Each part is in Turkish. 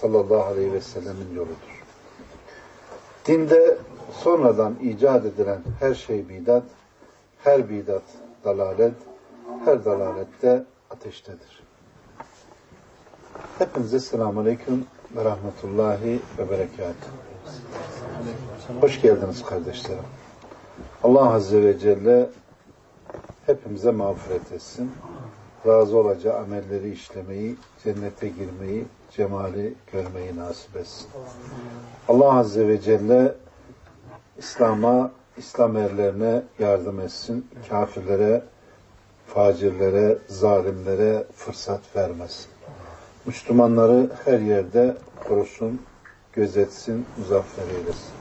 sallallahu aleyhi ve sellemin yoludur. Dinde sonradan icat edilen her şey bidat, her bidat dalalet, her dalalette ateştedir. Hepinize selamun aleyküm ve rahmetullahi ve berekatuhu. Hoş geldiniz kardeşlerim. Allah Azze ve Celle hepimize mağfiret etsin. Razı olacağı amelleri işlemeyi, cennete girmeyi, cemali görmeyi nasip etsin. Allah Azze ve Celle İslam'a, İslam erlerine yardım etsin. Kafirlere, facirlere, zalimlere fırsat vermesin. Müslümanları her yerde korusun, gözetsin, muzaffer eylesin.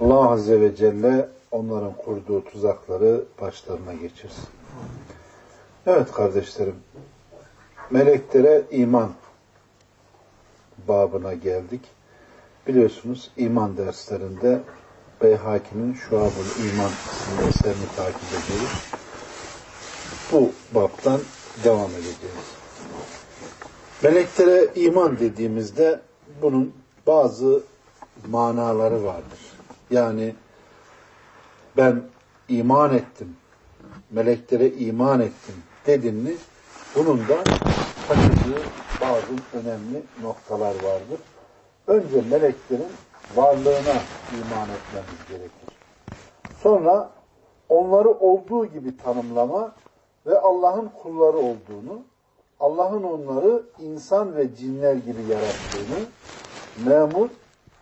Allah Azze ve Celle onların kurduğu tuzakları başlarına geçirsin. Evet kardeşlerim, meleklere iman babına geldik. Biliyorsunuz iman derslerinde Beyhaki'nin Şuab-ül İman isimli eserini takip ediyoruz. Bu baptan devam edeceğiz. Meleklere iman dediğimizde bunun bazı manaları vardır. Yani ben iman ettim, meleklere iman ettim dedin mi bunun da taşıdığı bazı önemli noktalar vardır. Önce meleklerin varlığına iman etmemiz gerekir. Sonra onları olduğu gibi tanımlama ve Allah'ın kulları olduğunu, Allah'ın onları insan ve cinler gibi yarattığını, memur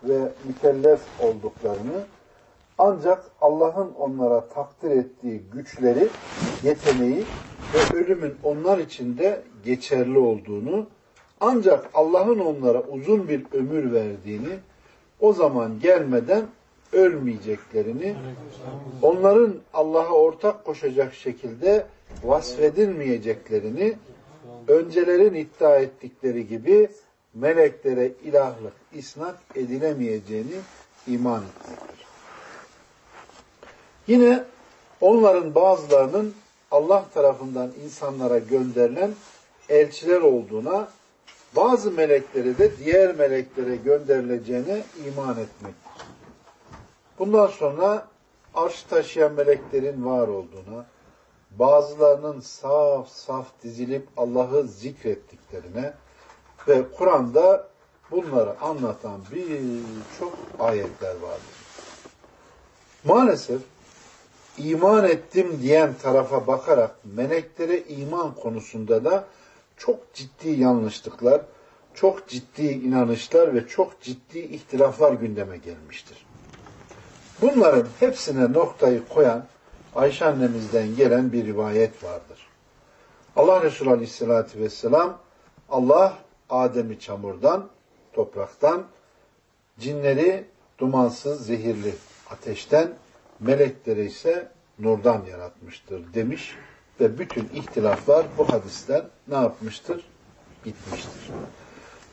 ve mükellef olduklarını, ancak Allah'ın onlara takdir ettiği güçleri, yeteneği ve ölümün onlar için de geçerli olduğunu, ancak Allah'ın onlara uzun bir ömür verdiğini, o zaman gelmeden ölmeyeceklerini, onların Allah'a ortak koşacak şekilde vasfedilmeyeceklerini, öncelerin iddia ettikleri gibi meleklere ilahlık isnat edilemeyeceğini iman etmektir. Yine onların bazılarının Allah tarafından insanlara gönderilen elçiler olduğuna, bazı melekleri de diğer meleklere gönderileceğine iman etmektir. Bundan sonra arş taşıyan meleklerin var olduğuna, bazılarının saf saf dizilip Allah'ı zikrettiklerine ve Kur'an'da bunları anlatan birçok ayetler vardır. Maalesef iman ettim diyen tarafa bakarak meleklere iman konusunda da çok ciddi yanlışlıklar, çok ciddi inanışlar ve çok ciddi ihtilaflar gündeme gelmiştir. Bunların hepsine noktayı koyan Ayşe annemizden gelen bir rivayet vardır. Allah Resulü Aleyhisselatü Vesselam Allah Adem'i çamurdan, topraktan, cinleri dumansız, zehirli ateşten, melekleri ise nurdan yaratmıştır demiş ve bütün ihtilaflar bu hadisten ne yapmıştır? Bitmiştir.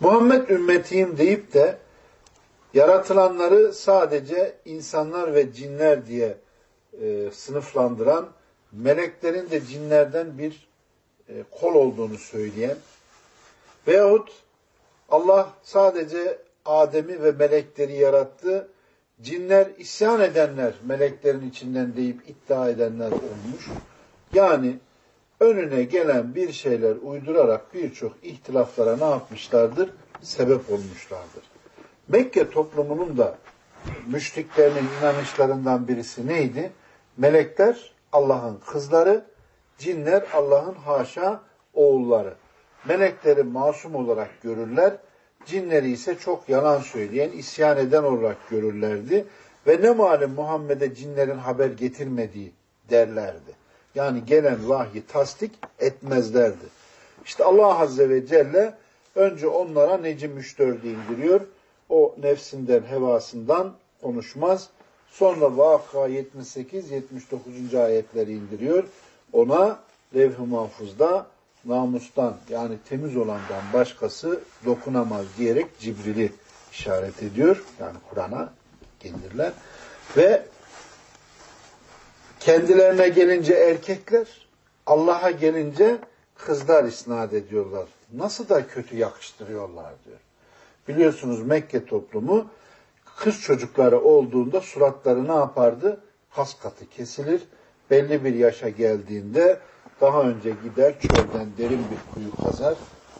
Muhammed ümmetiyim deyip de yaratılanları sadece insanlar ve cinler diye e, sınıflandıran, meleklerin de cinlerden bir e, kol olduğunu söyleyen veyahut Allah sadece Adem'i ve melekleri yarattı, cinler isyan edenler meleklerin içinden deyip iddia edenler olmuş. Yani önüne gelen bir şeyler uydurarak birçok ihtilaflara ne yapmışlardır? Sebep olmuşlardır. Mekke toplumunun da müşriklerinin inanışlarından birisi neydi? Melekler Allah'ın kızları, cinler Allah'ın haşa oğulları. Melekleri masum olarak görürler, cinleri ise çok yalan söyleyen, isyan eden olarak görürlerdi. Ve ne malum Muhammed'e cinlerin haber getirmediği derlerdi. Yani gelen vahyi tasdik etmezlerdi. İşte Allah Azze ve Celle önce onlara Necim 3.4'ü indiriyor. o nefsinden, hevasından konuşmaz. Sonra Vaka 78-79. ayetleri indiriyor. Ona levh-i mahfuzda namustan yani temiz olandan başkası dokunamaz diyerek Cibril'i işaret ediyor. Yani Kur'an'a indirler. Ve kendilerine gelince erkekler, Allah'a gelince kızlar isnat ediyorlar. Nasıl da kötü yakıştırıyorlar diyor. Biliyorsunuz Mekke toplumu kız çocukları olduğunda suratları ne yapardı? Kas katı kesilir. Belli bir yaşa geldiğinde daha önce gider çölden derin bir kuyu kazar.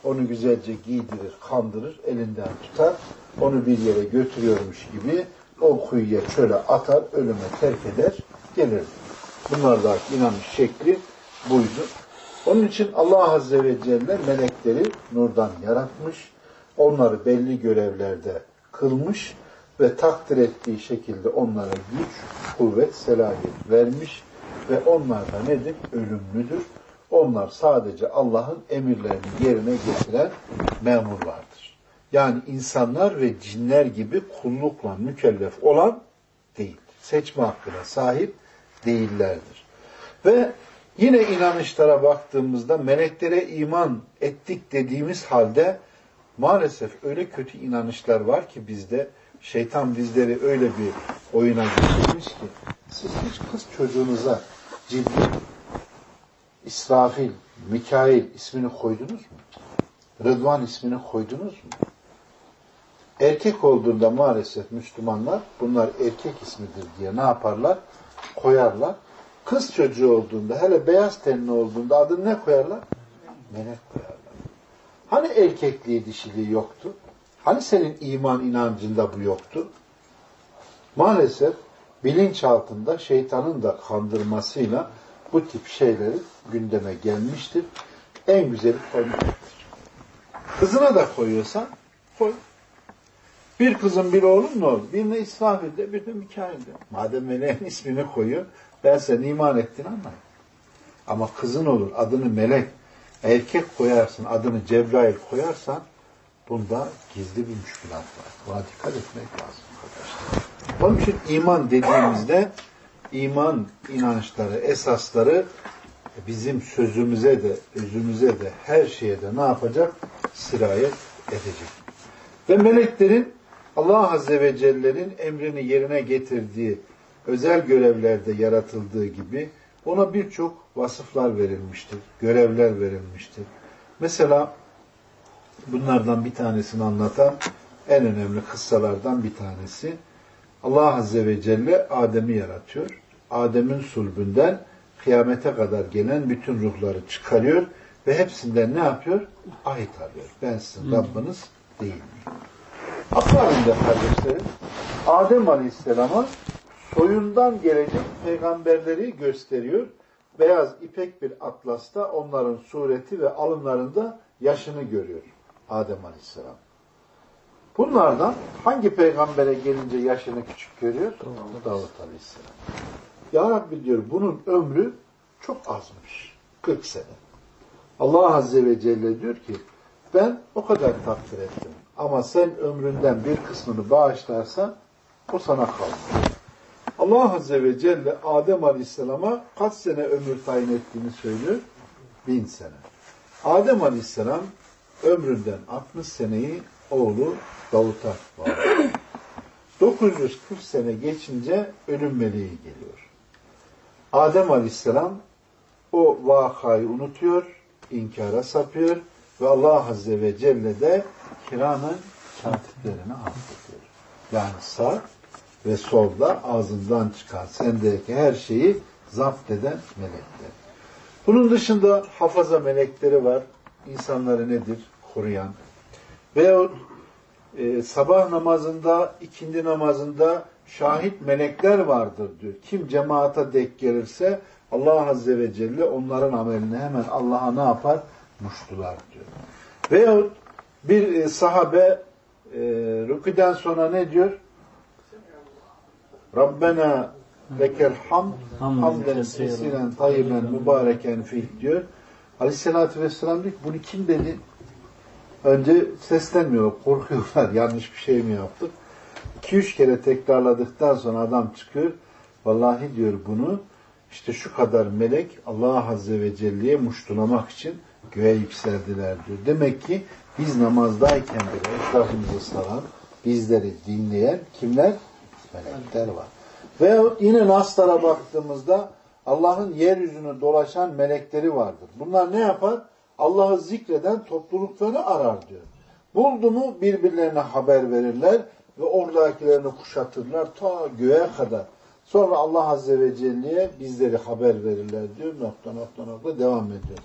Onu güzelce giydirir, kandırır, elinden tutar. Onu bir yere götürüyormuş gibi o kuyuya çöle atar, ölüme terk eder, gelir. Bunlardaki inanış şekli buydu. Onun için Allah Azze ve Celle melekleri nurdan yaratmış, onları belli görevlerde kılmış ve takdir ettiği şekilde onlara güç, kuvvet, selahiyet vermiş ve onlar da nedir? Ölümlüdür. Onlar sadece Allah'ın emirlerini yerine getiren memurlardır. Yani insanlar ve cinler gibi kullukla mükellef olan değil. Seçme hakkına sahip değillerdir. Ve yine inanışlara baktığımızda meleklere iman ettik dediğimiz halde maalesef öyle kötü inanışlar var ki bizde şeytan bizleri öyle bir oyuna getirmiş ki siz hiç kız çocuğunuza ciddi İsrafil, Mikail ismini koydunuz mu? Rıdvan ismini koydunuz mu? Erkek olduğunda maalesef Müslümanlar bunlar erkek ismidir diye ne yaparlar? Koyarlar. Kız çocuğu olduğunda hele beyaz tenli olduğunda adını ne koyarlar? Melek koyarlar. Hani erkekliği dişiliği yoktu? Hani senin iman inancında bu yoktu? Maalesef bilinç altında şeytanın da kandırmasıyla bu tip şeyleri gündeme gelmiştir. En güzeli koymaktır. Kızına da koyuyorsan koy. Bir kızın bir oğlun ne olur? Birine İsrafil'de, bir de Mikail'de. Madem meleğin ismini koyuyor, ben sen iman ettin anlayın. Ama kızın olur, adını melek, erkek koyarsın, adını Cebrail koyarsan, bunda gizli bir müşkülat var. Buna dikkat etmek lazım arkadaşlar. Onun için iman dediğimizde, iman inançları, esasları bizim sözümüze de, özümüze de, her şeye de ne yapacak? Sirayet edecek. Ve meleklerin Allah Azze ve Celle'nin emrini yerine getirdiği özel görevlerde yaratıldığı gibi ona birçok vasıflar verilmiştir, görevler verilmiştir. Mesela bunlardan bir tanesini anlatan en önemli kıssalardan bir tanesi Allah Azze ve Celle Adem'i yaratıyor. Adem'in sulbünden kıyamete kadar gelen bütün ruhları çıkarıyor ve hepsinden ne yapıyor? Ahit alıyor. Ben sizin Rabbiniz değil miyim? Akabinde kardeşlerim Adem Aleyhisselam'a soyundan gelecek peygamberleri gösteriyor. Beyaz ipek bir atlasta onların sureti ve alınlarında yaşını görüyor Adem Aleyhisselam. Bunlardan hangi peygambere gelince yaşını küçük görüyor? Davut Aleyhisselam. Ya Rabbi diyor bunun ömrü çok azmış. 40 sene. Allah Azze ve Celle diyor ki ben o kadar takdir ettim. Ama sen ömründen bir kısmını bağışlarsan o sana kalır. Allah Azze ve Celle Adem Aleyhisselam'a kaç sene ömür tayin ettiğini söylüyor? Bin sene. Adem Aleyhisselam ömründen 60 seneyi oğlu Davut'a bağlı. 940 sene geçince ölüm meleği geliyor. Adem Aleyhisselam o vakayı unutuyor, inkara sapıyor ve Allah Azze ve Celle de kiranın katiplerini affediyor. Yani sağ ve solda ağzından çıkan sendeki her şeyi zapt eden melekler. Bunun dışında hafaza melekleri var. İnsanları nedir? Koruyan. Veyahut e, sabah namazında, ikindi namazında şahit melekler vardır diyor. Kim cemaata dek gelirse Allah Azze ve Celle onların amelini hemen Allah'a ne yapar? Muştular diyor. Veyahut bir e, sahabe e, rüküden sonra ne diyor? Rabbena lekel hamd hamden kesiren tayyiben mübareken fih diyor. Aleyhissalatü vesselam diyor bunu kim dedi? Önce seslenmiyor, korkuyorlar. Yanlış bir şey mi yaptık? 2-3 kere tekrarladıktan sonra adam çıkıyor. Vallahi diyor bunu işte şu kadar melek Allah Azze ve Celle'ye muştulamak için göğe yükseldiler diyor. Demek ki biz namazdayken bile etrafımızı saran, bizleri dinleyen kimler? Melekler var. Ve yine Naslara baktığımızda Allah'ın yeryüzünü dolaşan melekleri vardır. Bunlar ne yapar? Allah'ı zikreden toplulukları arar diyor. Buldu mu birbirlerine haber verirler ve oradakilerini kuşatırlar ta göğe kadar. Sonra Allah Azze ve Celle'ye bizleri haber verirler diyor. Nokta nokta nokta devam ediyor.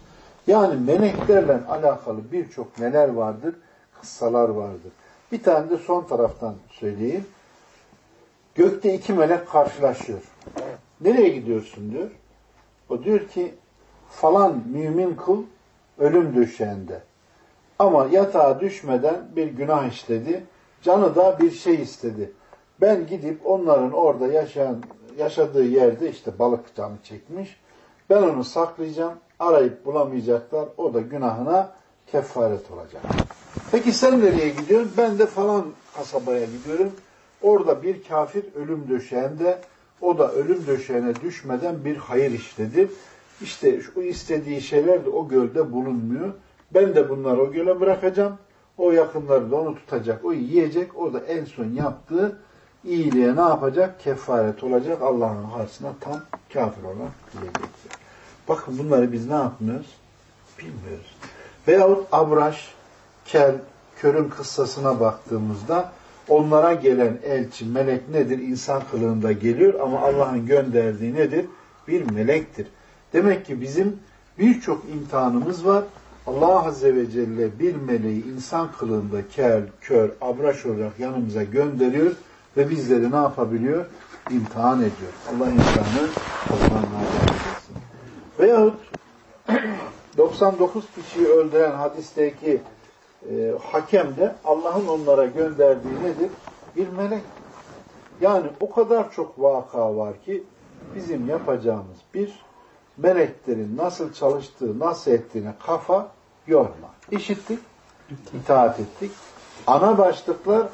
Yani meleklerle alakalı birçok neler vardır? Kıssalar vardır. Bir tane de son taraftan söyleyeyim. Gökte iki melek karşılaşıyor. Nereye gidiyorsun diyor. O diyor ki falan mümin kul ölüm döşeğinde. Ama yatağa düşmeden bir günah işledi. Canı da bir şey istedi. Ben gidip onların orada yaşayan, yaşadığı yerde işte balık canı çekmiş. Ben onu saklayacağım. Arayıp bulamayacaklar. O da günahına kefaret olacak. Peki sen nereye gidiyorsun? Ben de falan kasabaya gidiyorum. Orada bir kafir ölüm döşeğinde o da ölüm döşeğine düşmeden bir hayır işledi. İşte şu istediği şeyler de o gölde bulunmuyor. Ben de bunları o göle bırakacağım. O yakınları da onu tutacak, o yiyecek. O da en son yaptığı iyiliğe ne yapacak? Kefaret olacak. Allah'ın karşısına tam kafir olarak yiyecek. Bakın bunları biz ne yapmıyoruz? Bilmiyoruz. Veyahut Abraş, Kel, Kör'ün kıssasına baktığımızda onlara gelen elçi, melek nedir? İnsan kılığında geliyor ama Allah'ın gönderdiği nedir? Bir melektir. Demek ki bizim birçok imtihanımız var. Allah Azze ve Celle bir meleği insan kılığında kel, kör, abraş olarak yanımıza gönderiyor ve bizleri ne yapabiliyor? İmtihan ediyor. Allah imtihanı etsin. Veyahut 99 kişiyi öldüren hadisteki e, hakem de Allah'ın onlara gönderdiği nedir? Bir melek. Yani o kadar çok vaka var ki bizim yapacağımız bir meleklerin nasıl çalıştığı, nasıl ettiğine kafa yorma. İşittik, itaat ettik. Ana başlıklar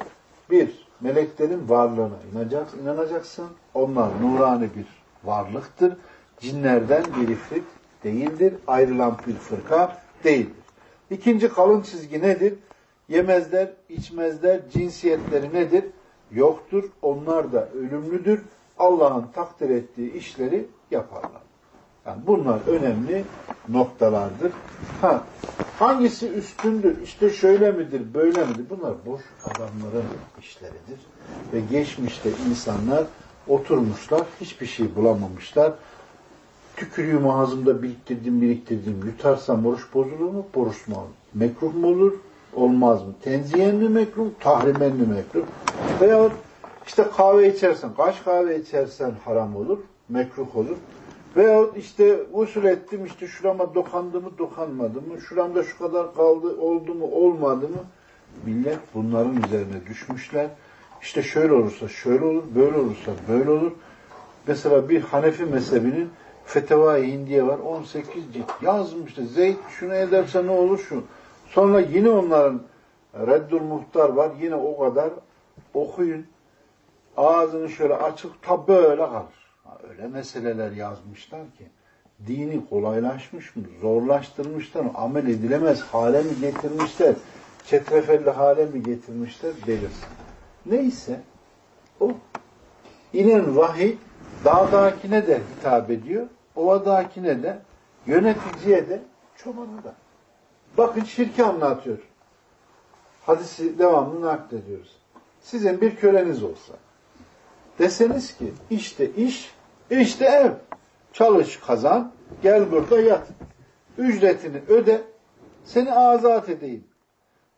bir, meleklerin varlığına inanacaksın. inanacaksın. Onlar nurani bir varlıktır. Cinlerden bir ifrit değildir. Ayrılan bir fırka değildir. İkinci kalın çizgi nedir? Yemezler, içmezler, cinsiyetleri nedir? Yoktur. Onlar da ölümlüdür. Allah'ın takdir ettiği işleri yaparlar. Yani bunlar önemli noktalardır. Ha, hangisi üstündür? İşte şöyle midir, böyle midir? Bunlar boş adamların işleridir. Ve geçmişte insanlar oturmuşlar, hiçbir şey bulamamışlar. Tükürüğümü ağzımda biriktirdim, biriktirdim. Yutarsam oruç bozulur mu? Bozulmaz. Mekruh mu olur? Olmaz mı? Tenziyen mi mekruh? Tahrimen mi mekruh? Veyahut işte kahve içersen, kaç kahve içersen haram olur, mekruh olur. Veyahut işte usul ettim işte şurama dokandı mı dokanmadı mı, şuramda şu kadar kaldı oldu mu olmadı mı? Millet bunların üzerine düşmüşler. İşte şöyle olursa şöyle olur, böyle olursa böyle olur. Mesela bir Hanefi mezhebinin Feteva-i Hindiye var 18 cilt yazmıştı. Zeyd şunu ederse ne olur şu. Sonra yine onların Reddül Muhtar var. Yine o kadar okuyun. Ağzını şöyle açık ta böyle kalır öyle meseleler yazmışlar ki dini kolaylaşmış mı, zorlaştırmışlar mı, amel edilemez hale mi getirmişler, çetrefelli hale mi getirmişler belirsin. Neyse o inen vahiy dağdakine de hitap ediyor, ovadakine de, yöneticiye de, çobana da. Bakın şirki anlatıyor. Hadisi devamlı naklediyoruz. Sizin bir köleniz olsa, deseniz ki işte iş işte ev. Çalış kazan. Gel burada yat. Ücretini öde. Seni azat edeyim.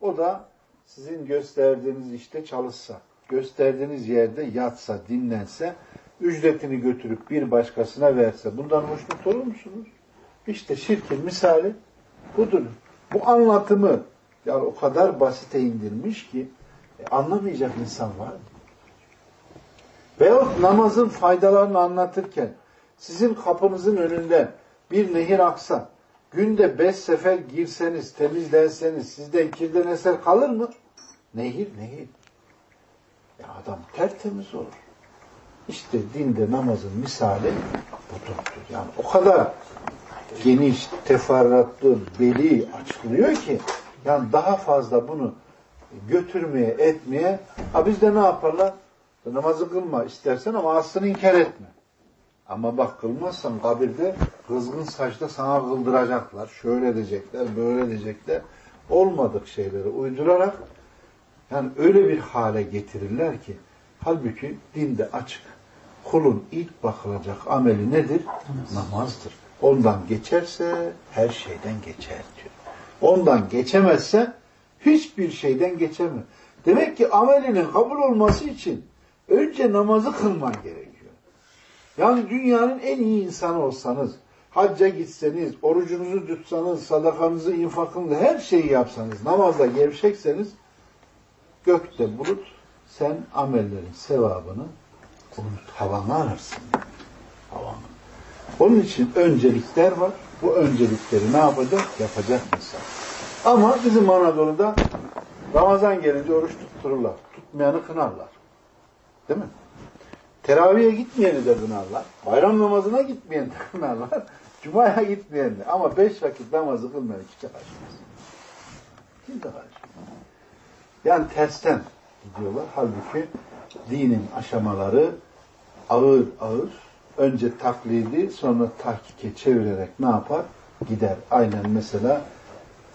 O da sizin gösterdiğiniz işte çalışsa, gösterdiğiniz yerde yatsa, dinlense, ücretini götürüp bir başkasına verse, bundan hoşnut olur musunuz? İşte şirkin misali budur. Bu anlatımı yani o kadar basite indirmiş ki e, anlamayacak insan var. Veyahut namazın faydalarını anlatırken sizin kapınızın önünde bir nehir aksa, Günde beş sefer girseniz, temizlenseniz sizden kirden eser kalır mı? Nehir, nehir. Ya adam tertemiz olur. İşte dinde namazın misali budur. Yani o kadar geniş, teferruatlı, beli açılıyor ki yani daha fazla bunu götürmeye, etmeye ha biz de ne yaparlar? Namazı kılma istersen ama aslını inkar etme. Ama bak kılmazsan kabirde kızgın saçta sana kıldıracaklar. Şöyle edecekler, böyle edecekler. Olmadık şeyleri uydurarak yani öyle bir hale getirirler ki halbuki dinde açık. Kulun ilk bakılacak ameli nedir? Namazdır. Ondan geçerse her şeyden geçer diyor. Ondan geçemezse hiçbir şeyden geçemez. Demek ki amelinin kabul olması için önce namazı kılman gerekiyor. Yani dünyanın en iyi insanı olsanız, hacca gitseniz, orucunuzu tutsanız, sadakanızı, infakınızı, her şeyi yapsanız, namazda gevşekseniz, gökte bulut, sen amellerin sevabını unut, havanı ararsın. Havanı. Onun için öncelikler var. Bu öncelikleri ne yapacak? Yapacak insan. Ama bizim Anadolu'da Ramazan gelince oruç tuttururlar. Tutmayanı kınarlar. Değil mi? Teraviye gitmeyeni de kınarlar. Bayram namazına gitmeyeni de kınarlar. Cuma'ya gitmeyeni de. Ama beş vakit namazı kılmayan kimse karışmaz. Kimse karışmaz. Yani tersten gidiyorlar. Halbuki dinin aşamaları ağır ağır önce taklidi sonra tahkike çevirerek ne yapar? Gider. Aynen mesela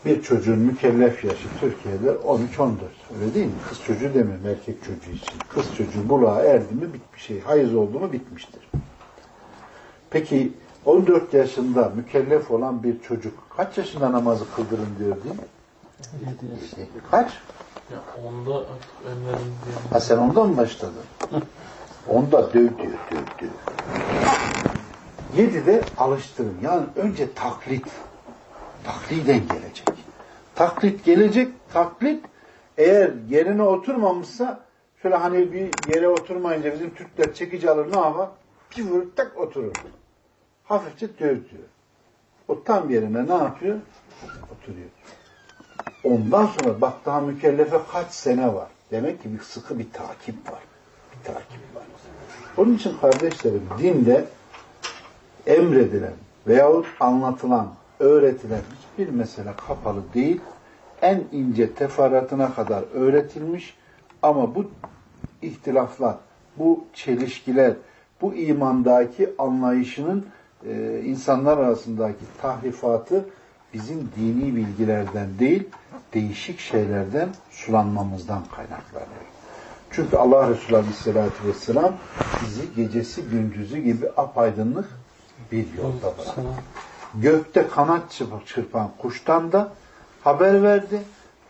bir çocuğun mükellef yaşı Türkiye'de 13-14. Öyle değil mi? Kız çocuğu demiyorum erkek çocuğu için. Kız çocuğu buluğa erdi mi bitmiş şey. Hayız oldu mu bitmiştir. Peki 14 yaşında mükellef olan bir çocuk kaç yaşında namazı kıldırın diyor değil mi? Kaç? Ya onda. Ha sen ondan mı başladın? Onda döv diyor, döv diyor. Yedide alıştırın. Yani önce taklit. Takliden gelecek. Taklit gelecek. Taklit eğer yerine oturmamışsa şöyle hani bir yere oturmayınca bizim Türkler çekici alır ne yapar? Bir vurur tak oturur. Hafifçe dövdürüyor. O tam yerine ne yapıyor? Oturuyor. Ondan sonra bak daha mükellefe kaç sene var. Demek ki bir sıkı bir takip var. Bir takip var. Onun için kardeşlerim dinde emredilen veyahut anlatılan, öğretilen hiçbir mesele kapalı değil. En ince teferruatına kadar öğretilmiş ama bu ihtilaflar, bu çelişkiler, bu imandaki anlayışının e, insanlar arasındaki tahrifatı bizim dini bilgilerden değil, değişik şeylerden sulanmamızdan kaynaklanıyor. Çünkü Allah Resulü Aleyhisselatü Vesselam bizi gecesi gündüzü gibi apaydınlık bir yolda bıraktı. Gökte kanat çırpan kuştan da haber verdi.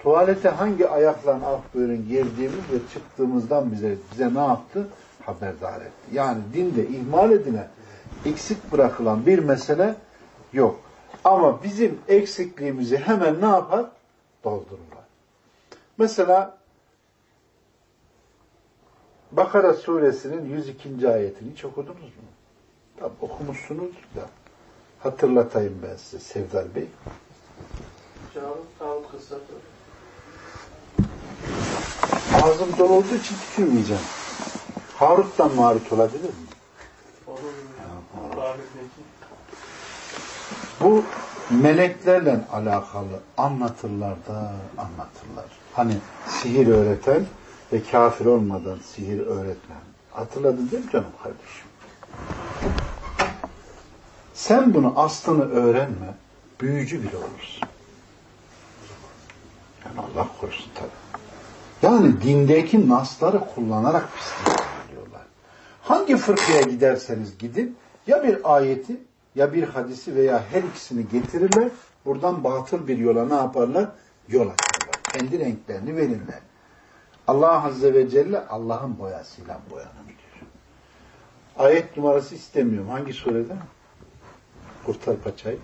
Tuvalete hangi ayakla af buyurun girdiğimiz ve çıktığımızdan bize bize ne yaptı? Haberdar etti. Yani dinde ihmal edilen, eksik bırakılan bir mesele yok. Ama bizim eksikliğimizi hemen ne yapar? Doldururlar. Mesela Bakara suresinin 102. ayetini hiç okudunuz mu? Tabi okumuşsunuz da. Hatırlatayım ben size Sevdar Bey. Cevabı sağlık kısa. Ağzım dolu olduğu için tükürmeyeceğim. Harut'tan marut olabilir mi? Olur peki. Bu meleklerle alakalı anlatırlar da anlatırlar. Hani sihir öğreten ve kafir olmadan sihir öğretmen. Hatırladın değil mi canım kardeşim? Sen bunu aslını öğrenme, büyücü bile olursun. Yani Allah korusun tabii. Yani dindeki nasları kullanarak pislik yapıyorlar. Hangi fırkaya giderseniz gidin, ya bir ayeti ya bir hadisi veya her ikisini getirirler, buradan batıl bir yola ne yaparlar? Yol açarlar. Kendi renklerini verirler. Allah Azze ve Celle Allah'ın boyasıyla boyanır diyor. Ayet numarası istemiyorum. Hangi surede? Kurtar paçayı.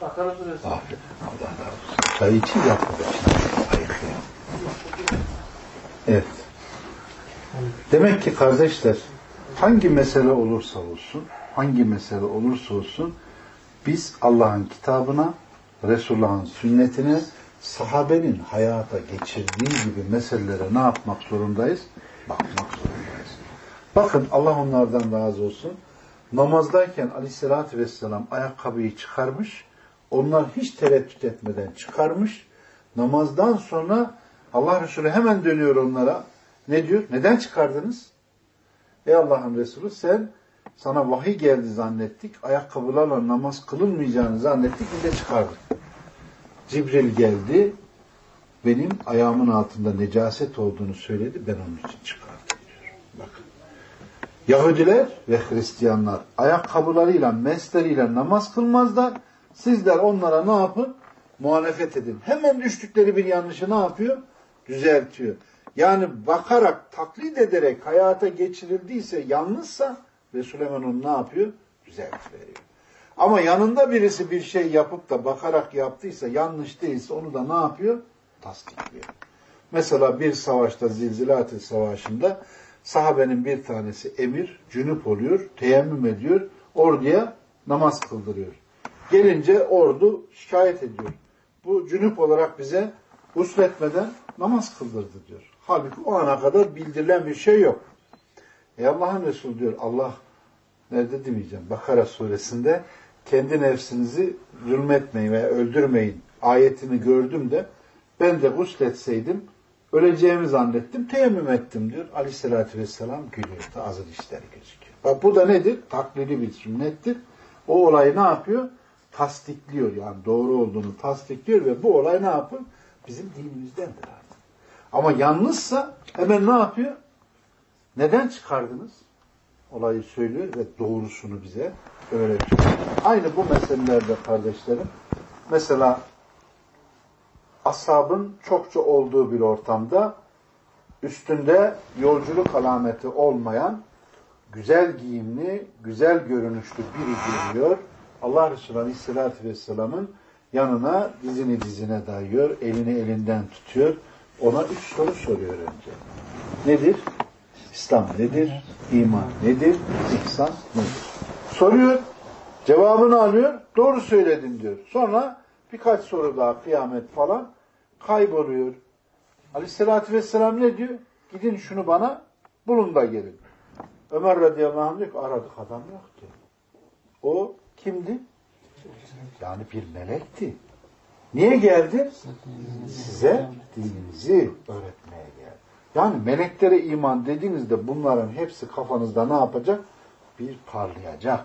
Bakara suresi. Aferin. Allah razı olsun. Çay için yapmadı. Ayıklıyor. Evet. Demek ki kardeşler hangi mesele olursa olsun hangi mesele olursa olsun biz Allah'ın kitabına, Resulullah'ın sünnetine, sahabenin hayata geçirdiği gibi meselelere ne yapmak zorundayız? Bakmak zorundayız. Bakın Allah onlardan razı olsun. Namazdayken aleyhissalatü vesselam ayakkabıyı çıkarmış. Onlar hiç tereddüt etmeden çıkarmış. Namazdan sonra Allah Resulü hemen dönüyor onlara. Ne diyor? Neden çıkardınız? Ey Allah'ın Resulü sen sana vahiy geldi zannettik. Ayakkabılarla namaz kılınmayacağını zannettik. Bir de çıkardık. Cibril geldi. Benim ayağımın altında necaset olduğunu söyledi. Ben onun için çıkardım diyor. Bakın. Yahudiler ve Hristiyanlar ayakkabılarıyla, mesleriyle namaz kılmazlar. Sizler onlara ne yapın? Muhalefet edin. Hemen düştükleri bir yanlışı ne yapıyor? Düzeltiyor. Yani bakarak, taklit ederek hayata geçirildiyse, yanlışsa Resul onu ne yapıyor? Düzeltiveriyor. Ama yanında birisi bir şey yapıp da bakarak yaptıysa, yanlış değilse onu da ne yapıyor? Tasdikliyor. Mesela bir savaşta, Zilzilat-ı Savaşı'nda sahabenin bir tanesi emir, cünüp oluyor, teyemmüm ediyor, orduya namaz kıldırıyor. Gelince ordu şikayet ediyor. Bu cünüp olarak bize husletmeden namaz kıldırdı diyor. Halbuki o ana kadar bildirilen bir şey yok. Ey Allah'ın Resulü diyor Allah nerede demeyeceğim. Bakara suresinde kendi nefsinizi zulmetmeyin veya öldürmeyin ayetini gördüm de ben de gusletseydim öleceğimi zannettim, teyemmüm ettim diyor. Aleyhissalatü vesselam gülüyor. Da azı dişleri gözüküyor. Bak bu da nedir? Taklidi bir sünnettir. O olayı ne yapıyor? Tasdikliyor yani doğru olduğunu tasdikliyor ve bu olay ne yapıyor? Bizim dinimizdendir artık. Ama yanlışsa hemen ne yapıyor? Neden çıkardınız? Olayı söylüyor ve doğrusunu bize öğretiyor. Aynı bu meselelerde kardeşlerim. Mesela ashabın çokça olduğu bir ortamda üstünde yolculuk alameti olmayan güzel giyimli, güzel görünüşlü biri geliyor. Allah Resulü Aleyhisselatü Vesselam'ın yanına dizini dizine dayıyor, elini elinden tutuyor. Ona üç soru soruyor önce. Nedir? İslam nedir? İman nedir? İhsan nedir? Soruyor, cevabını alıyor, doğru söyledin diyor. Sonra birkaç soru daha kıyamet falan kayboluyor. Aleyhissalatü vesselam ne diyor? Gidin şunu bana bulun da gelin. Ömer radıyallahu anh diyor ki aradık adam yok diyor. O kimdi? Yani bir melekti. Niye geldi? Size dininizi öğretmeye geldi. Yani meleklere iman dediğinizde bunların hepsi kafanızda ne yapacak? Bir parlayacak.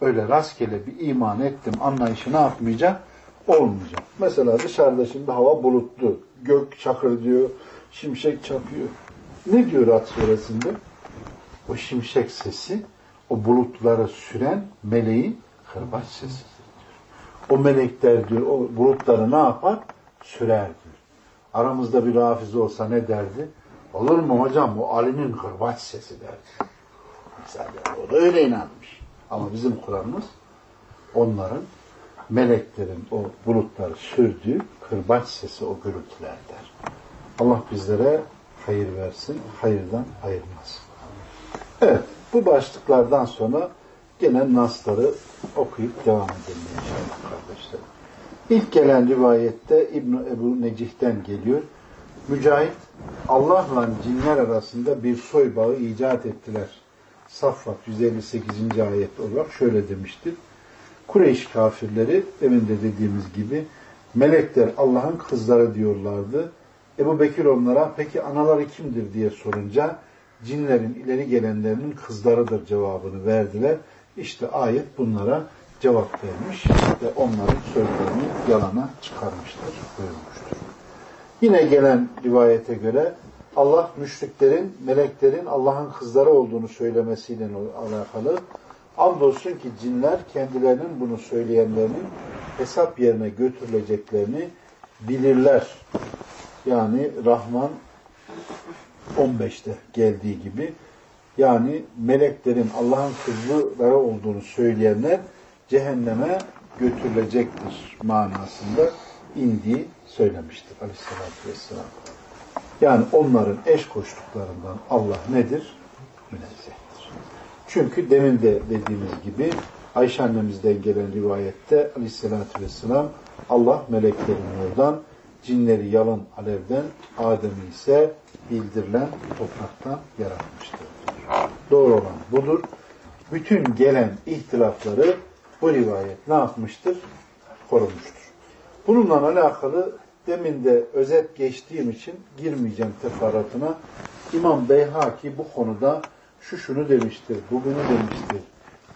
Öyle rastgele bir iman ettim anlayışı ne yapmayacak? Olmayacak. Mesela dışarıda şimdi hava bulutlu. Gök çakır diyor, şimşek çakıyor. Ne diyor At suresinde? O şimşek sesi o bulutları süren meleğin kırbaç diyor. O melekler diyor o bulutları ne yapar? Sürer diyor. Aramızda bir rafize olsa ne derdi? Olur mu hocam o Ali'nin kırbaç sesi derdi. Mesela o da öyle inanmış. Ama bizim Kur'an'ımız onların meleklerin o bulutları sürdüğü kırbaç sesi o gürültüler der. Allah bizlere hayır versin, hayırdan ayırmasın. Evet, bu başlıklardan sonra gene nasları okuyup devam edelim inşallah kardeşlerim. İlk gelen rivayette İbn Ebu Necih'ten geliyor. Mücahit Allah'la cinler arasında bir soy bağı icat ettiler. Saffat 158. ayet olarak şöyle demiştir. Kureyş kafirleri demin de dediğimiz gibi melekler Allah'ın kızları diyorlardı. Ebu Bekir onlara peki anaları kimdir diye sorunca cinlerin ileri gelenlerinin kızlarıdır cevabını verdiler. İşte ayet bunlara cevap vermiş ve onların sözlerini yalana çıkarmıştır, buyurmuştur. Yine gelen rivayete göre Allah müşriklerin, meleklerin Allah'ın kızları olduğunu söylemesiyle alakalı andolsun ki cinler kendilerinin bunu söyleyenlerinin hesap yerine götürüleceklerini bilirler. Yani Rahman 15'te geldiği gibi yani meleklerin Allah'ın kızları olduğunu söyleyenler cehenneme götürülecektir manasında indiği söylemiştir aleyhissalatü vesselam. Yani onların eş koştuklarından Allah nedir? Münezzehtir. Çünkü demin de dediğimiz gibi Ayşe annemizden gelen rivayette aleyhissalatü vesselam Allah melekleri nurdan, cinleri yalan alevden, Adem'i ise bildirilen topraktan yaratmıştır. Doğru olan budur. Bütün gelen ihtilafları bu rivayet ne yapmıştır? Korumuştur. Bununla alakalı demin de özet geçtiğim için girmeyeceğim teferruatına. İmam Beyhaki bu konuda şu şunu demiştir, bugünü demiştir.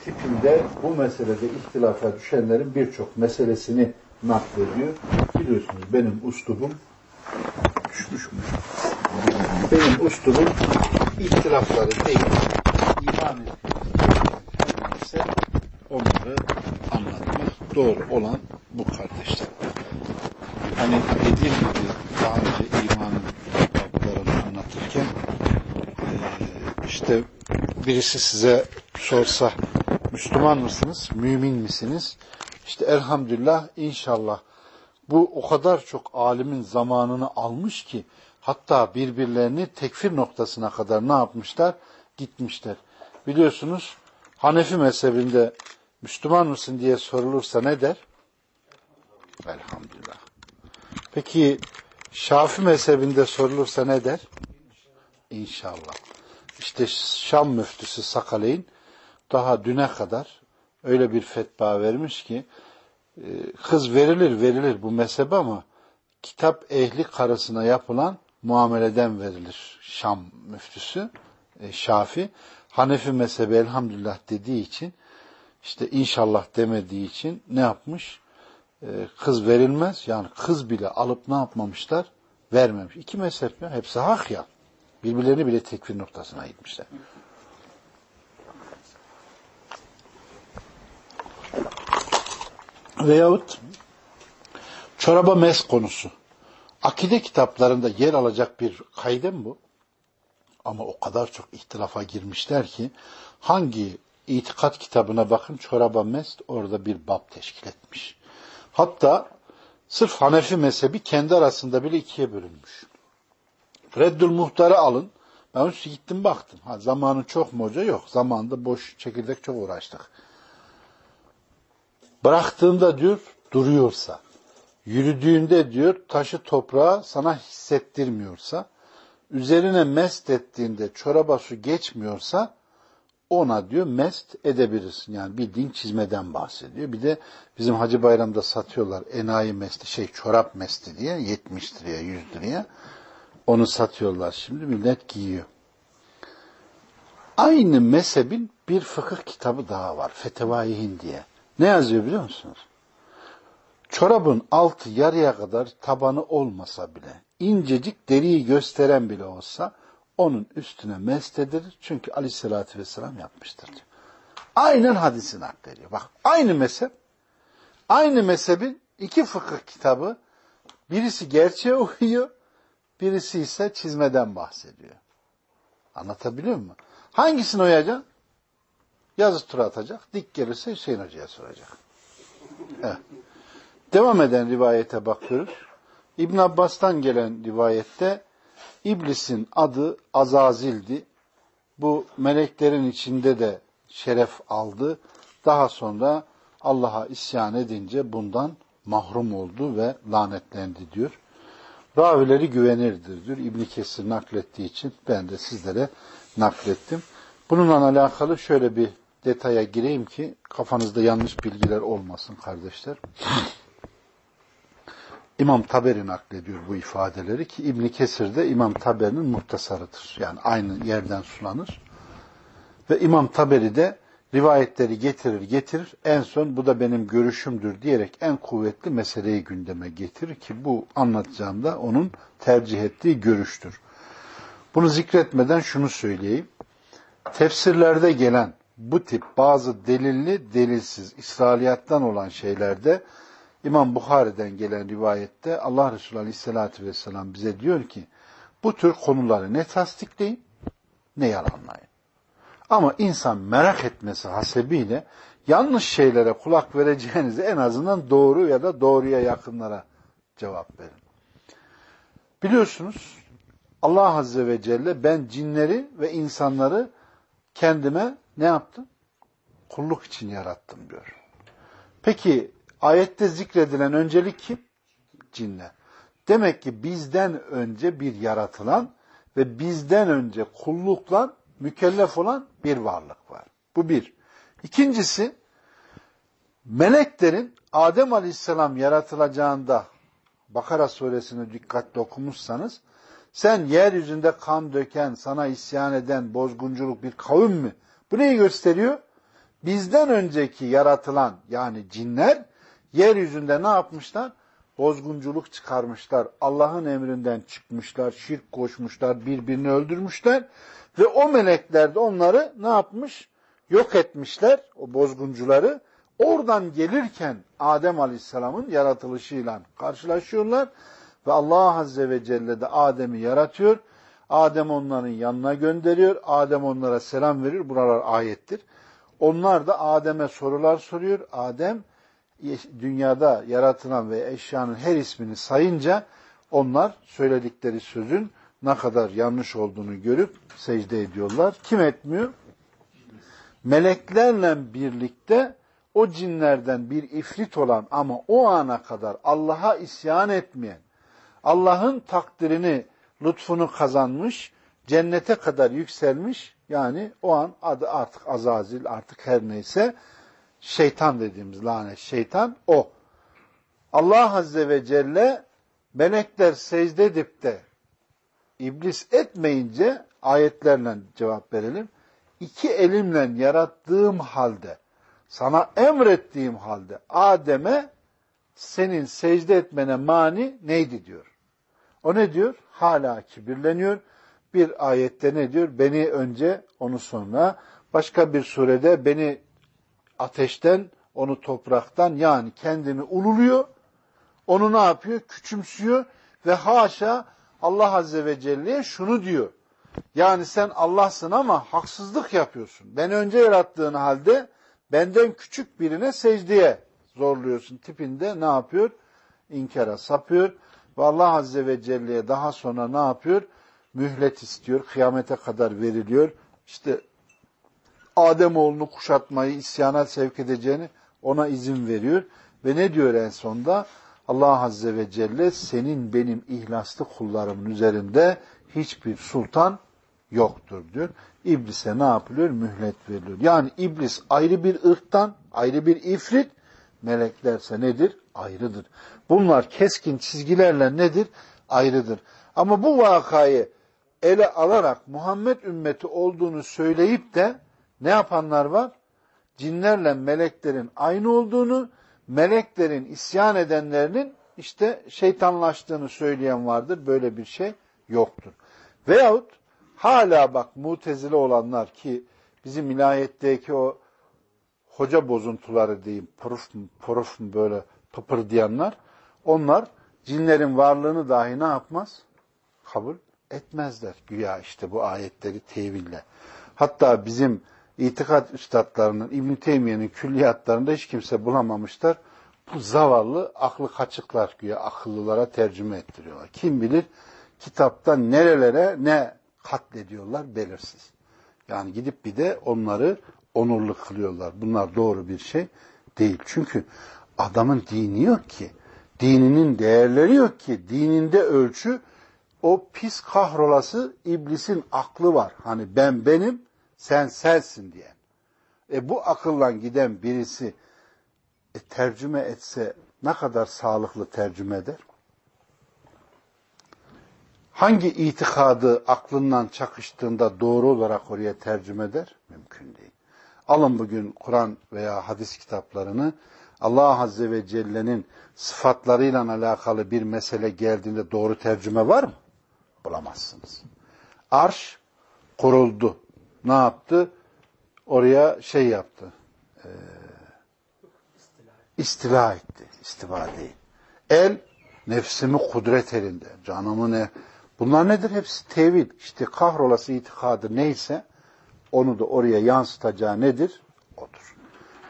Tipinde bu meselede ihtilafa düşenlerin birçok meselesini naklediyor. Biliyorsunuz benim uslubum düşmüş mü? Benim uslubum ihtilafları değil, iman ettiğimiz onları anlatmak doğru olan bu kardeşler. Hani dediğim gibi daha önce imanın bablarını anlatırken işte birisi size sorsa Müslüman mısınız, mümin misiniz? İşte elhamdülillah inşallah bu o kadar çok alimin zamanını almış ki hatta birbirlerini tekfir noktasına kadar ne yapmışlar? Gitmişler. Biliyorsunuz Hanefi mezhebinde Müslüman mısın diye sorulursa ne der? Elhamdülillah. Peki Şafi mezhebinde sorulursa ne der? İnşallah. İşte Şam müftüsü Sakaleyn daha düne kadar öyle bir fetva vermiş ki kız verilir verilir bu mezhebe ama kitap ehli karısına yapılan muameleden verilir Şam müftüsü Şafi. Hanefi mezhebi elhamdülillah dediği için işte inşallah demediği için ne yapmış? kız verilmez. Yani kız bile alıp ne yapmamışlar? Vermemiş. İki mezhep ya. Hepsi hak ya. Birbirlerini bile tekfir noktasına gitmişler. Veyahut çoraba mes konusu. Akide kitaplarında yer alacak bir kaide mi bu? Ama o kadar çok ihtilafa girmişler ki hangi itikat kitabına bakın çoraba mest orada bir bab teşkil etmiş. Hatta sırf Hanefi mezhebi kendi arasında bile ikiye bölünmüş. Reddül Muhtar'ı alın. Ben onu gittim baktım. Ha, zamanı çok mu hoca? Yok. Zamanında boş çekirdek çok uğraştık. Bıraktığında diyor duruyorsa, yürüdüğünde diyor taşı toprağa sana hissettirmiyorsa, üzerine mest ettiğinde çoraba su geçmiyorsa ona diyor mest edebilirsin. Yani bildiğin çizmeden bahsediyor. Bir de bizim Hacı Bayram'da satıyorlar enayi mesti, şey çorap mesti diye 70 liraya 100 liraya. Onu satıyorlar şimdi millet giyiyor. Aynı mezhebin bir fıkıh kitabı daha var. Fetevai diye. Ne yazıyor biliyor musunuz? Çorabın altı yarıya kadar tabanı olmasa bile, incecik deriyi gösteren bile olsa, onun üstüne mest edilir. Çünkü aleyhissalatü vesselam yapmıştır diyor. Aynen hadisi naklediyor. Bak aynı mezhep, aynı mezhebin iki fıkıh kitabı, birisi gerçeğe uyuyor, birisi ise çizmeden bahsediyor. Anlatabiliyor muyum? Hangisini uyacaksın? Yazı tura atacak. Dik gelirse Hüseyin Hoca'ya soracak. Evet. Devam eden rivayete bakıyoruz. İbn Abbas'tan gelen rivayette İblisin adı Azazil'di. Bu meleklerin içinde de şeref aldı. Daha sonra Allah'a isyan edince bundan mahrum oldu ve lanetlendi diyor. Ravileri güvenirdir diyor. İbn Kesir naklettiği için ben de sizlere naklettim. Bununla alakalı şöyle bir detaya gireyim ki kafanızda yanlış bilgiler olmasın kardeşler. İmam Taberi naklediyor bu ifadeleri ki İbn Kesir de İmam Taberi'nin muhtasarıdır. Yani aynı yerden sulanır. Ve İmam Taberi de rivayetleri getirir getirir. En son bu da benim görüşümdür diyerek en kuvvetli meseleyi gündeme getirir ki bu anlatacağım onun tercih ettiği görüştür. Bunu zikretmeden şunu söyleyeyim. Tefsirlerde gelen bu tip bazı delilli, delilsiz, İsrailiyattan olan şeylerde İmam Bukhari'den gelen rivayette Allah Resulü Aleyhisselatü Vesselam bize diyor ki bu tür konuları ne tasdikleyin ne yalanlayın. Ama insan merak etmesi hasebiyle yanlış şeylere kulak vereceğinizi en azından doğru ya da doğruya yakınlara cevap verin. Biliyorsunuz Allah Azze ve Celle ben cinleri ve insanları kendime ne yaptım? Kulluk için yarattım diyor. Peki ayette zikredilen öncelik kim? Cinler. Demek ki bizden önce bir yaratılan ve bizden önce kullukla mükellef olan bir varlık var. Bu bir. İkincisi, meleklerin Adem Aleyhisselam yaratılacağında Bakara suresini dikkatli okumuşsanız sen yeryüzünde kan döken, sana isyan eden, bozgunculuk bir kavim mi? Bu neyi gösteriyor? Bizden önceki yaratılan yani cinler yeryüzünde ne yapmışlar? Bozgunculuk çıkarmışlar. Allah'ın emrinden çıkmışlar, şirk koşmuşlar, birbirini öldürmüşler. Ve o melekler de onları ne yapmış? Yok etmişler, o bozguncuları. Oradan gelirken Adem Aleyhisselam'ın yaratılışıyla karşılaşıyorlar. Ve Allah Azze ve Celle de Adem'i yaratıyor. Adem onların yanına gönderiyor. Adem onlara selam verir. Buralar ayettir. Onlar da Adem'e sorular soruyor. Adem dünyada yaratılan ve eşyanın her ismini sayınca onlar söyledikleri sözün ne kadar yanlış olduğunu görüp secde ediyorlar. Kim etmiyor? Meleklerle birlikte o cinlerden bir ifrit olan ama o ana kadar Allah'a isyan etmeyen, Allah'ın takdirini, lütfunu kazanmış, cennete kadar yükselmiş, yani o an adı artık Azazil, artık her neyse, şeytan dediğimiz lanet şeytan o. Allah Azze ve Celle melekler secde edip de iblis etmeyince ayetlerle cevap verelim. İki elimle yarattığım halde, sana emrettiğim halde Adem'e senin secde etmene mani neydi diyor. O ne diyor? Hala kibirleniyor. Bir ayette ne diyor? Beni önce, onu sonra. Başka bir surede beni ateşten, onu topraktan yani kendini ululuyor. Onu ne yapıyor? Küçümsüyor ve haşa Allah Azze ve Celle'ye şunu diyor. Yani sen Allah'sın ama haksızlık yapıyorsun. Beni önce yarattığın halde benden küçük birine secdeye zorluyorsun. Tipinde ne yapıyor? İnkara sapıyor. Ve Allah Azze ve Celle'ye daha sonra ne yapıyor? Mühlet istiyor. Kıyamete kadar veriliyor. İşte Adem oğlunu kuşatmayı, isyana sevk edeceğini ona izin veriyor. Ve ne diyor en sonda? Allah Azze ve Celle senin benim ihlaslı kullarımın üzerinde hiçbir sultan yoktur diyor. İblise ne yapılıyor? Mühlet veriliyor. Yani iblis ayrı bir ırktan, ayrı bir ifrit, meleklerse nedir? Ayrıdır. Bunlar keskin çizgilerle nedir? Ayrıdır. Ama bu vakayı ele alarak Muhammed ümmeti olduğunu söyleyip de ne yapanlar var? Cinlerle meleklerin aynı olduğunu, meleklerin isyan edenlerinin işte şeytanlaştığını söyleyen vardır. Böyle bir şey yoktur. Veyahut hala bak mutezile olanlar ki bizim ilahiyetteki o hoca bozuntuları diyeyim, pırıf mı, böyle pıpırdayanlar, onlar cinlerin varlığını dahi ne yapmaz? Kabul etmezler. Güya işte bu ayetleri teville. Hatta bizim itikat üstadlarının, İbn-i Teymiye'nin külliyatlarında hiç kimse bulamamışlar. Bu zavallı aklı kaçıklar güya akıllılara tercüme ettiriyorlar. Kim bilir kitaptan nerelere ne katlediyorlar belirsiz. Yani gidip bir de onları onurlu kılıyorlar. Bunlar doğru bir şey değil. Çünkü adamın dini yok ki. Dininin değerleri yok ki. Dininde ölçü o pis kahrolası iblisin aklı var. Hani ben benim, sen sensin diyen. E bu akılla giden birisi e, tercüme etse ne kadar sağlıklı tercüme eder? Hangi itikadı aklından çakıştığında doğru olarak oraya tercüme eder? Mümkün değil. Alın bugün Kur'an veya hadis kitaplarını Allah Azze ve Celle'nin sıfatlarıyla alakalı bir mesele geldiğinde doğru tercüme var mı? Bulamazsınız. Arş kuruldu. Ne yaptı? Oraya şey yaptı. E, istila etti. İstiva değil. El nefsimi kudret elinde. Canımı ne? Bunlar nedir? Hepsi tevil. İşte kahrolası itikadı neyse onu da oraya yansıtacağı nedir? Odur.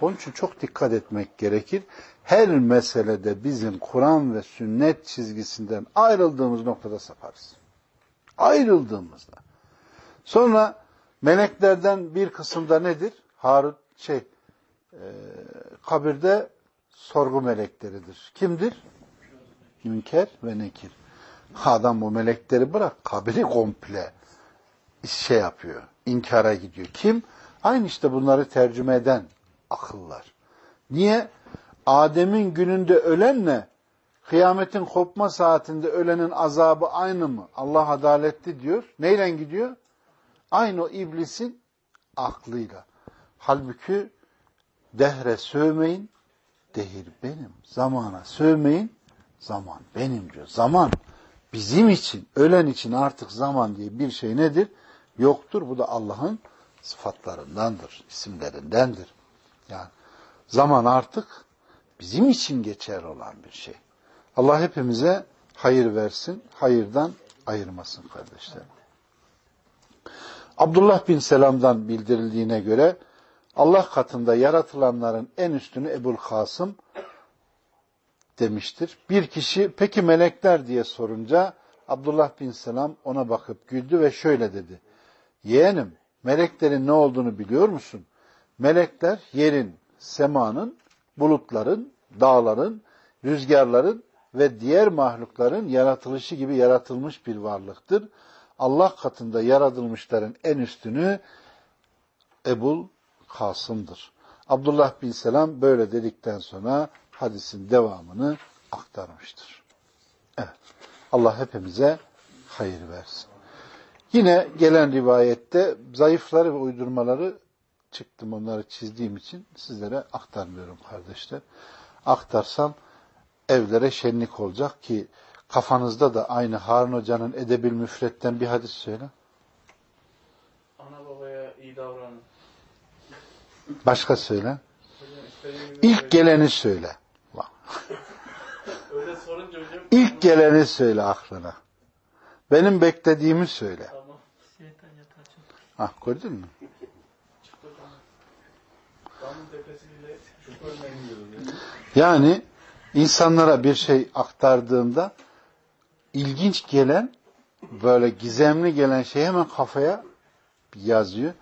Onun için çok dikkat etmek gerekir. Her meselede bizim Kur'an ve sünnet çizgisinden ayrıldığımız noktada saparız. Ayrıldığımızda. Sonra Meleklerden bir kısımda nedir? Harut şey e, kabirde sorgu melekleridir. Kimdir? Münker ve Nekir. Adam bu melekleri bırak kabiri komple şey yapıyor. inkara gidiyor. Kim? Aynı işte bunları tercüme eden akıllar. Niye? Adem'in gününde ölenle kıyametin kopma saatinde ölenin azabı aynı mı? Allah adaletli diyor. Neyle gidiyor? Aynı o iblisin aklıyla. Halbuki dehre sövmeyin, dehir benim. Zamana sövmeyin, zaman benim diyor. Zaman bizim için, ölen için artık zaman diye bir şey nedir? Yoktur. Bu da Allah'ın sıfatlarındandır, isimlerindendir. Yani zaman artık bizim için geçer olan bir şey. Allah hepimize hayır versin, hayırdan ayırmasın kardeşlerim. Abdullah bin Selam'dan bildirildiğine göre Allah katında yaratılanların en üstünü Ebul Kasım demiştir. Bir kişi peki melekler diye sorunca Abdullah bin Selam ona bakıp güldü ve şöyle dedi. Yeğenim meleklerin ne olduğunu biliyor musun? Melekler yerin, semanın, bulutların, dağların, rüzgarların ve diğer mahlukların yaratılışı gibi yaratılmış bir varlıktır. Allah katında yaratılmışların en üstünü Ebul Kasım'dır. Abdullah bin Selam böyle dedikten sonra hadisin devamını aktarmıştır. Evet. Allah hepimize hayır versin. Yine gelen rivayette zayıfları ve uydurmaları çıktım onları çizdiğim için sizlere aktarmıyorum kardeşler. Aktarsam evlere şenlik olacak ki kafanızda da aynı Harun Hoca'nın Edebil Müfret'ten bir hadis söyle. Ana babaya iyi davranın. Başka söyle. İlk geleni söyle. Öyle sorunca hocam. İlk geleni söyle aklına. Benim beklediğimi söyle. Tamam. Ah gördün mü? Yani insanlara bir şey aktardığında ilginç gelen, böyle gizemli gelen şey hemen kafaya yazıyor.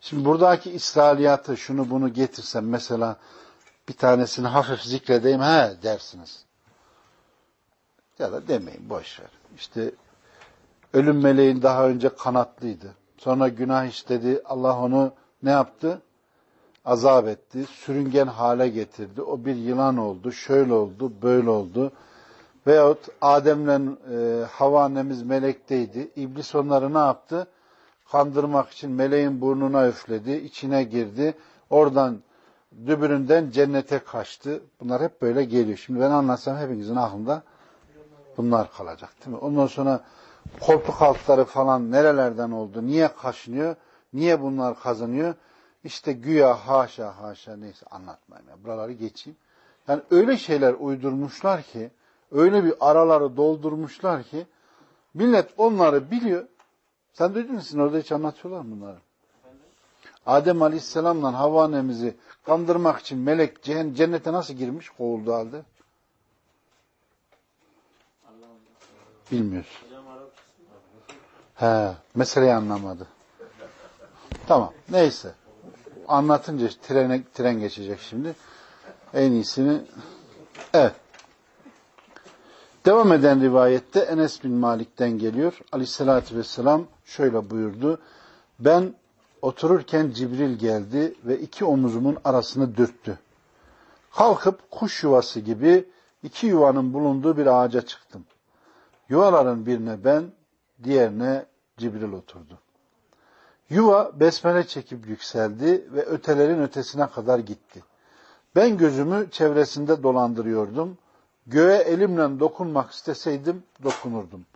Şimdi buradaki İsrailiyatı şunu bunu getirsem mesela bir tanesini hafif zikredeyim he dersiniz. Ya da demeyin boş ver. İşte ölüm meleğin daha önce kanatlıydı. Sonra günah işledi. Allah onu ne yaptı? azap etti, sürüngen hale getirdi. O bir yılan oldu, şöyle oldu, böyle oldu. Veyahut Adem'le e, Hava annemiz melekteydi. İblis onları ne yaptı? Kandırmak için meleğin burnuna üfledi, içine girdi. Oradan dübüründen cennete kaçtı. Bunlar hep böyle geliyor. Şimdi ben anlatsam hepinizin aklında bunlar kalacak değil mi? Ondan sonra koltuk altları falan nerelerden oldu? Niye kaşınıyor? Niye bunlar kazanıyor? İşte güya haşa haşa neyse anlatmayayım. Ya. Buraları geçeyim. Yani öyle şeyler uydurmuşlar ki, öyle bir araları doldurmuşlar ki, millet onları biliyor. Sen duydun musun? Orada hiç anlatıyorlar bunları? Adem Aleyhisselam'la Havva annemizi kandırmak için melek cennete nasıl girmiş kovuldu halde? Bilmiyorsun. He, meseleyi anlamadı. Tamam, neyse anlatınca trene, tren geçecek şimdi. En iyisini evet. Devam eden rivayette Enes bin Malik'ten geliyor. Aleyhissalatü vesselam şöyle buyurdu. Ben otururken Cibril geldi ve iki omuzumun arasını dürttü. Kalkıp kuş yuvası gibi iki yuvanın bulunduğu bir ağaca çıktım. Yuvaların birine ben, diğerine Cibril oturdu. Yuva besmele çekip yükseldi ve ötelerin ötesine kadar gitti. Ben gözümü çevresinde dolandırıyordum. Göğe elimle dokunmak isteseydim dokunurdum.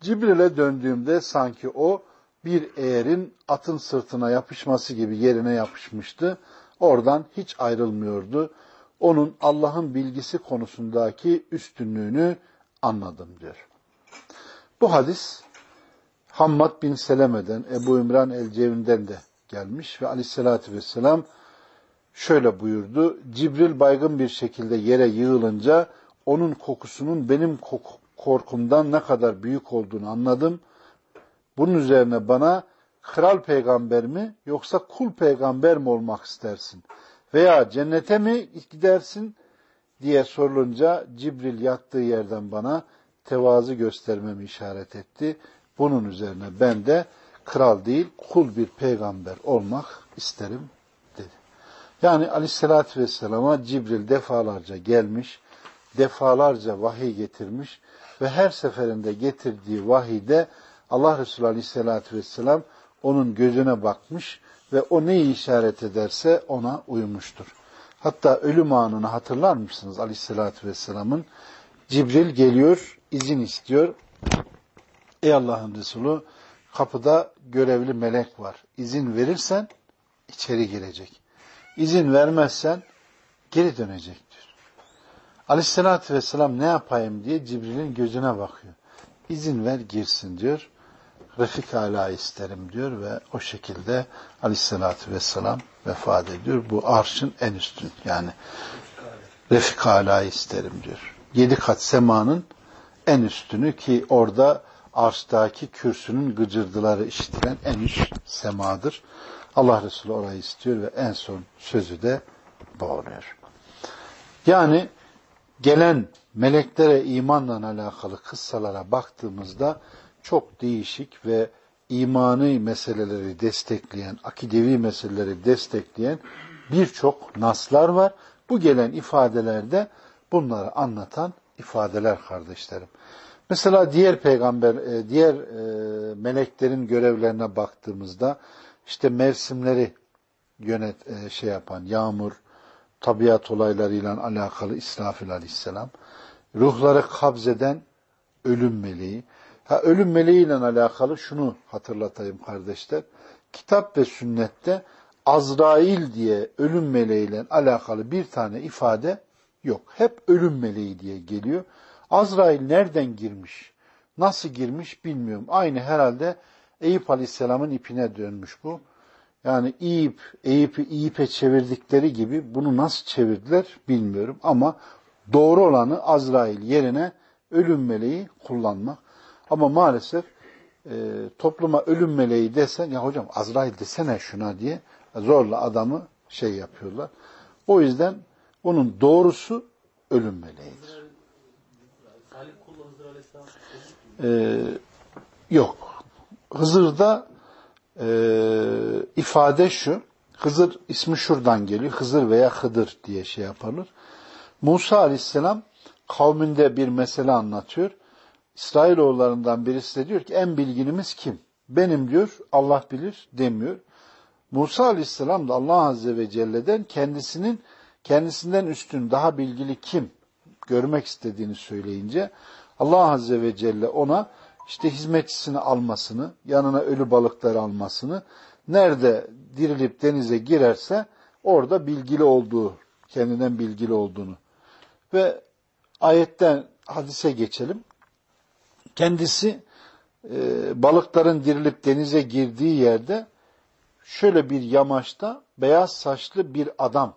Cibril'e döndüğümde sanki o bir eğerin atın sırtına yapışması gibi yerine yapışmıştı. Oradan hiç ayrılmıyordu. Onun Allah'ın bilgisi konusundaki üstünlüğünü anladım diyor. Bu hadis Hammad bin Seleme'den, Ebu İmran el-Cevri'den de gelmiş ve aleyhissalatü vesselam şöyle buyurdu. Cibril baygın bir şekilde yere yığılınca onun kokusunun benim korkumdan ne kadar büyük olduğunu anladım. Bunun üzerine bana kral peygamber mi yoksa kul peygamber mi olmak istersin? Veya cennete mi gidersin diye sorulunca Cibril yattığı yerden bana tevazu göstermemi işaret etti. Bunun üzerine ben de kral değil kul bir peygamber olmak isterim dedi. Yani aleyhissalatü vesselama Cibril defalarca gelmiş, defalarca vahiy getirmiş ve her seferinde getirdiği vahide Allah Resulü aleyhissalatü vesselam onun gözüne bakmış ve o neyi işaret ederse ona uymuştur. Hatta ölüm anını hatırlar mısınız aleyhissalatü vesselamın? Cibril geliyor, izin istiyor. Ey Allah'ın Resulü kapıda görevli melek var. İzin verirsen içeri girecek. İzin vermezsen geri dönecektir. Aleyhissalatü vesselam ne yapayım diye Cibril'in gözüne bakıyor. İzin ver girsin diyor. Refik ala isterim diyor ve o şekilde aleyhissalatü vesselam vefat ediyor. Bu arşın en üstün yani Refik ala isterim diyor. Yedi kat semanın en üstünü ki orada arştaki kürsünün gıcırdıları işitilen en üst semadır. Allah Resulü orayı istiyor ve en son sözü de bu. Yani gelen meleklere imanla alakalı kıssalara baktığımızda çok değişik ve imani meseleleri destekleyen, akidevi meseleleri destekleyen birçok naslar var. Bu gelen ifadelerde bunları anlatan ifadeler kardeşlerim. Mesela diğer peygamber, e, diğer e, meleklerin görevlerine baktığımızda işte mevsimleri yönet e, şey yapan yağmur, tabiat olaylarıyla alakalı İsrafil aleyhisselam, ruhları kabzeden ölüm meleği. Ha, ölüm meleğiyle alakalı şunu hatırlatayım kardeşler. Kitap ve sünnette Azrail diye ölüm meleğiyle alakalı bir tane ifade yok. Hep ölüm meleği diye geliyor. Azrail nereden girmiş? Nasıl girmiş bilmiyorum. Aynı herhalde Eyüp Aleyhisselam'ın ipine dönmüş bu. Yani iyip, Eyüp'ü iyipe çevirdikleri gibi bunu nasıl çevirdiler bilmiyorum. Ama doğru olanı Azrail yerine ölüm meleği kullanmak. Ama maalesef e, topluma ölüm meleği desen, ya hocam Azrail desene şuna diye zorla adamı şey yapıyorlar. O yüzden onun doğrusu ölüm meleğidir. Ee, yok. Hızır'da e, ifade şu. Hızır ismi şuradan geliyor. Hızır veya Hıdır diye şey yapılır. Musa Aleyhisselam kavminde bir mesele anlatıyor. İsrailoğullarından birisi de diyor ki en bilginimiz kim? Benim diyor Allah bilir demiyor. Musa Aleyhisselam da Allah Azze ve Celle'den kendisinin kendisinden üstün daha bilgili kim görmek istediğini söyleyince Allah Azze ve Celle ona işte hizmetçisini almasını, yanına ölü balıkları almasını, nerede dirilip denize girerse orada bilgili olduğu, kendinden bilgili olduğunu. Ve ayetten hadise geçelim. Kendisi e, balıkların dirilip denize girdiği yerde şöyle bir yamaçta beyaz saçlı bir adam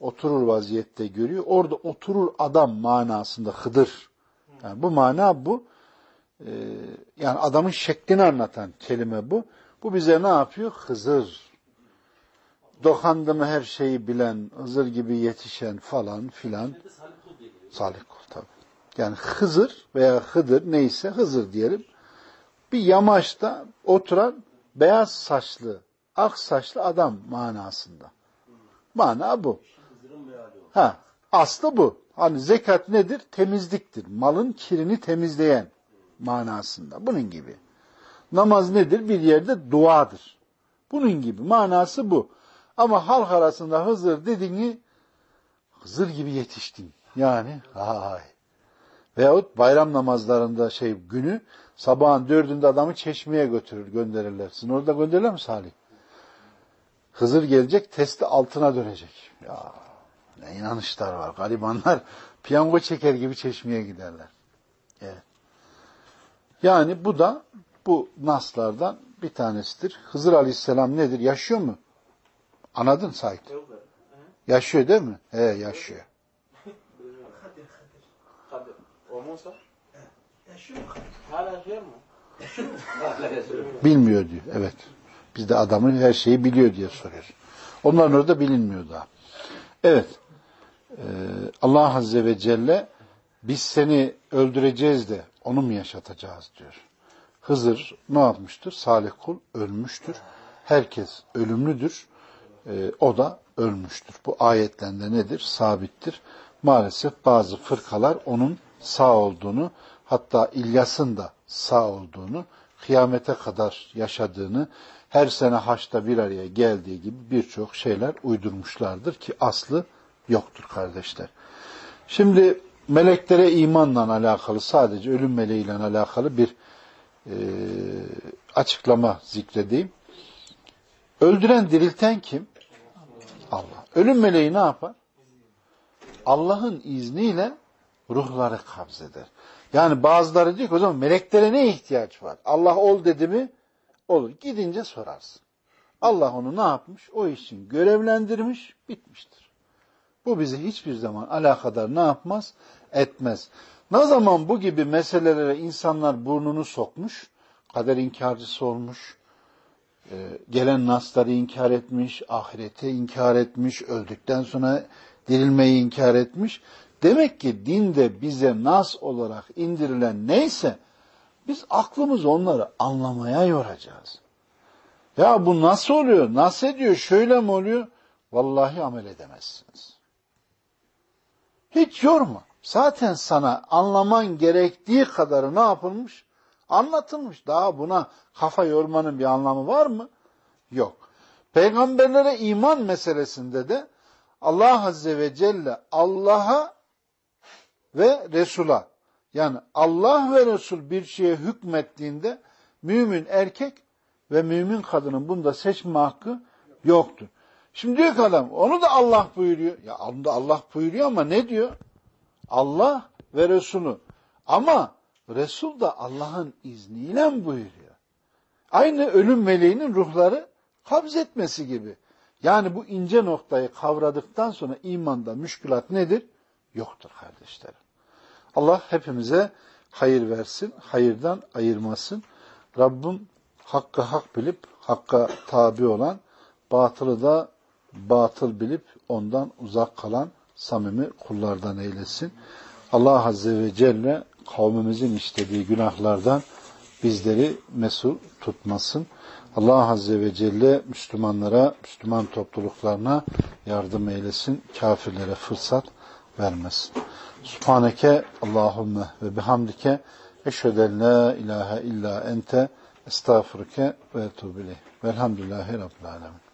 oturur vaziyette görüyor. Orada oturur adam manasında Hıdır. Yani bu mana bu. Ee, yani adamın şeklini anlatan kelime bu. Bu bize ne yapıyor? Hızır. Dokandı mı her şeyi bilen, Hızır gibi yetişen falan filan. Salih kul tabi. Yani Hızır veya Hıdır neyse Hızır diyelim. Bir yamaçta oturan beyaz saçlı, ak saçlı adam manasında. Mana bu. Ha, aslı bu. Hani zekat nedir? Temizliktir. Malın kirini temizleyen manasında. Bunun gibi. Namaz nedir? Bir yerde duadır. Bunun gibi. Manası bu. Ama halk arasında Hızır dediğini Hızır gibi yetiştin. Yani hay. Veyahut bayram namazlarında şey günü sabahın dördünde adamı çeşmeye götürür, gönderirler. Sizin orada gönderirler mi Salih? Hızır gelecek, testi altına dönecek. Ya ne inanışlar var. Garibanlar piyango çeker gibi çeşmeye giderler. Evet. Yani bu da bu naslardan bir tanesidir. Hızır Aleyhisselam nedir? Yaşıyor mu? Anladın Said? Yaşıyor değil mi? He yaşıyor. Bilmiyor diyor. Evet. Biz de adamın her şeyi biliyor diye soruyoruz. Onların orada bilinmiyor daha. Evet. Ee, Allah Azze ve Celle biz seni öldüreceğiz de onu mu yaşatacağız diyor. Hızır ne yapmıştır? Salih kul ölmüştür. Herkes ölümlüdür. Ee, o da ölmüştür. Bu ayetlerinde nedir? Sabittir. Maalesef bazı fırkalar onun sağ olduğunu, hatta İlyas'ın da sağ olduğunu, kıyamete kadar yaşadığını, her sene haçta bir araya geldiği gibi birçok şeyler uydurmuşlardır ki aslı yoktur kardeşler. Şimdi meleklere imanla alakalı sadece ölüm meleğiyle alakalı bir e, açıklama zikredeyim. Öldüren dirilten kim? Allah. Ölüm meleği ne yapar? Allah'ın izniyle ruhları kabzeder. Yani bazıları diyor ki o zaman meleklere ne ihtiyaç var? Allah ol dedi mi? Olur. Gidince sorarsın. Allah onu ne yapmış? O için görevlendirmiş, bitmiştir. Bu bizi hiçbir zaman alakadar ne yapmaz? Etmez. Ne zaman bu gibi meselelere insanlar burnunu sokmuş, kader inkarcısı olmuş, e, gelen nasları inkar etmiş, ahireti inkar etmiş, öldükten sonra dirilmeyi inkar etmiş. Demek ki dinde bize nas olarak indirilen neyse biz aklımız onları anlamaya yoracağız. Ya bu nasıl oluyor? Nasıl ediyor? Şöyle mi oluyor? Vallahi amel edemezsiniz. Hiç yorma. Zaten sana anlaman gerektiği kadarı ne yapılmış? Anlatılmış. Daha buna kafa yormanın bir anlamı var mı? Yok. Peygamberlere iman meselesinde de Allah Azze ve Celle Allah'a ve Resul'a yani Allah ve Resul bir şeye hükmettiğinde mümin erkek ve mümin kadının bunda seçme hakkı yoktur. Şimdi diyor ki adam onu da Allah buyuruyor. Ya onu da Allah buyuruyor ama ne diyor? Allah ve Resulü. Ama Resul da Allah'ın izniyle buyuruyor. Aynı ölüm meleğinin ruhları kabz etmesi gibi. Yani bu ince noktayı kavradıktan sonra imanda müşkülat nedir? Yoktur kardeşlerim. Allah hepimize hayır versin, hayırdan ayırmasın. Rabbim hakkı hak bilip hakka tabi olan, batılı da batıl bilip ondan uzak kalan samimi kullardan eylesin. Allah Azze ve Celle kavmimizin işlediği günahlardan bizleri mesul tutmasın. Allah Azze ve Celle Müslümanlara, Müslüman topluluklarına yardım eylesin. Kafirlere fırsat vermesin. Subhaneke Allahümme ve bihamdike eşheden la ilahe illa ente estağfurke ve etûbü Velhamdülillahi Rabbil Alemin.